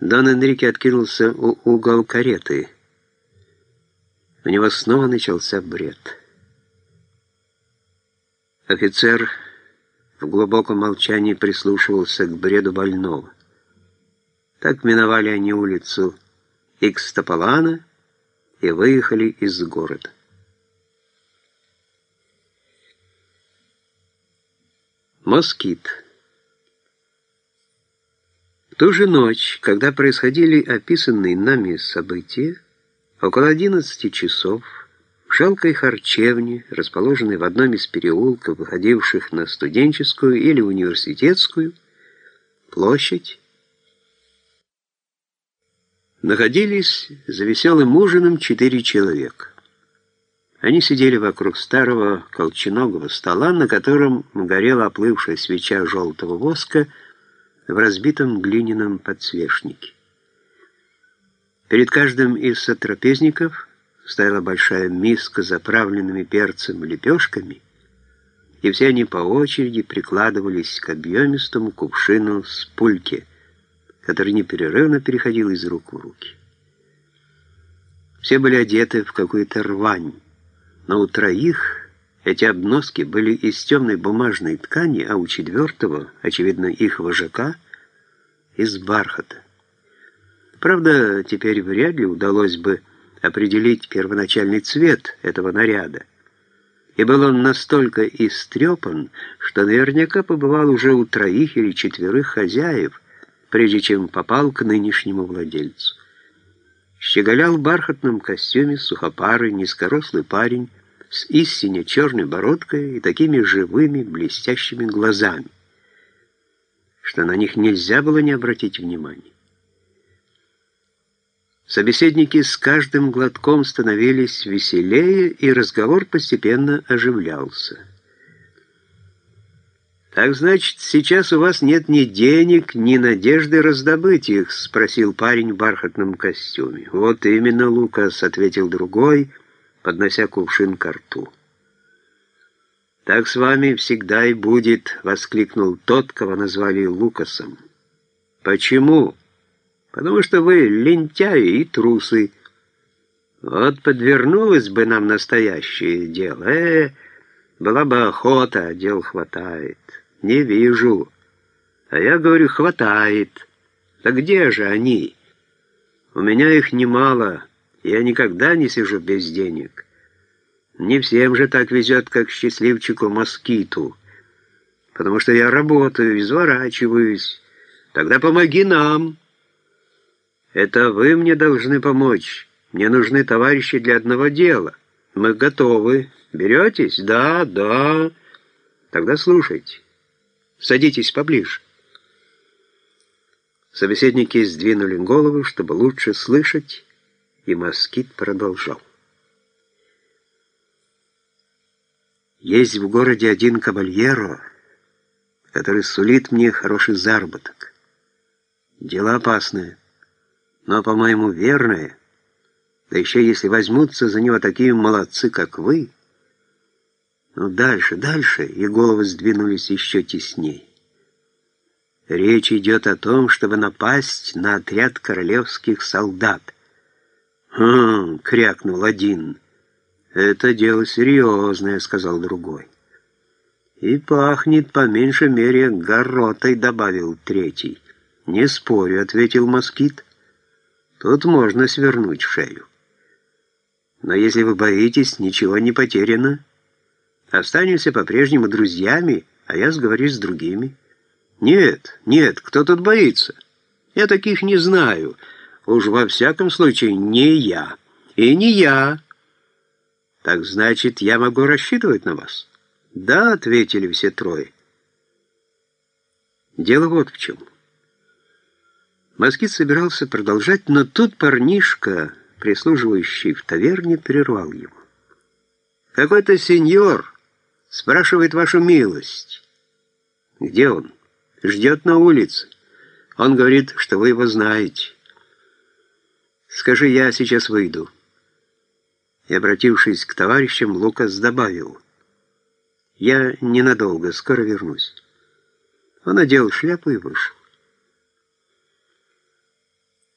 Дон Энрике откинулся у угол кареты. У него снова начался бред. Офицер в глубоком молчании прислушивался к бреду больного. Так миновали они улицу Икстаполана и выехали из города. Москит. Ту же ночь, когда происходили описанные нами события, около 11 часов в жалкой харчевне, расположенной в одном из переулков, выходивших на студенческую или университетскую, площадь, находились за веселым ужином четыре человека. Они сидели вокруг старого колченогого стола, на котором горела оплывшая свеча желтого воска в разбитом глиняном подсвечнике. Перед каждым из сотрапезников стояла большая миска с заправленными перцем лепешками, и все они по очереди прикладывались к объемистому кувшину с пульки, который непрерывно переходил из рук в руки. Все были одеты в какую-то рвань, но у троих эти обноски были из темной бумажной ткани, а у четвертого, очевидно, их вожака, из бархата. Правда, теперь вряд ли удалось бы определить первоначальный цвет этого наряда, и был он настолько истрепан, что наверняка побывал уже у троих или четверых хозяев, прежде чем попал к нынешнему владельцу. Щеголял в бархатном костюме сухопарый, низкорослый парень, с истинно черной бородкой и такими живыми, блестящими глазами, что на них нельзя было не обратить внимания. Собеседники с каждым глотком становились веселее, и разговор постепенно оживлялся. «Так значит, сейчас у вас нет ни денег, ни надежды раздобыть их?» — спросил парень в бархатном костюме. «Вот именно, Лукас», — ответил другой, — поднося кувшин к рту. «Так с вами всегда и будет», — воскликнул тот, кого назвали Лукасом. «Почему?» «Потому что вы лентяи и трусы. Вот подвернулось бы нам настоящее дело. Э, была бы охота, а дел хватает. Не вижу. А я говорю, хватает. Да где же они? У меня их немало». Я никогда не сижу без денег. Не всем же так везет, как счастливчику Москиту. Потому что я работаю, изворачиваюсь. Тогда помоги нам. Это вы мне должны помочь. Мне нужны товарищи для одного дела. Мы готовы. Беретесь? Да, да. Тогда слушайте. Садитесь поближе. Собеседники сдвинули голову, чтобы лучше слышать, и москит продолжал. Есть в городе один кабальеро, который сулит мне хороший заработок. Дело опасное, но, по-моему, верное. Да еще если возьмутся за него такие молодцы, как вы. Ну, дальше, дальше, и головы сдвинулись еще тесней. Речь идет о том, чтобы напасть на отряд королевских солдат — «Хм!» — крякнул один. «Это дело серьезное», — сказал другой. «И пахнет по меньшей мере горотой», — добавил третий. «Не спорю», — ответил москит. «Тут можно свернуть шею. Но если вы боитесь, ничего не потеряно. Останемся по-прежнему друзьями, а я сговорюсь с другими». «Нет, нет, кто тут боится? Я таких не знаю». Уж во всяком случае не я. И не я. Так значит, я могу рассчитывать на вас? Да, ответили все трое. Дело вот в чем. Москит собирался продолжать, но тут парнишка, прислуживающий в таверне, прервал его. «Какой-то сеньор спрашивает вашу милость. Где он? Ждет на улице. Он говорит, что вы его знаете». Скажи, я сейчас выйду». И, обратившись к товарищам, Лукас добавил, «Я ненадолго, скоро вернусь». Он надел шляпу и вышел.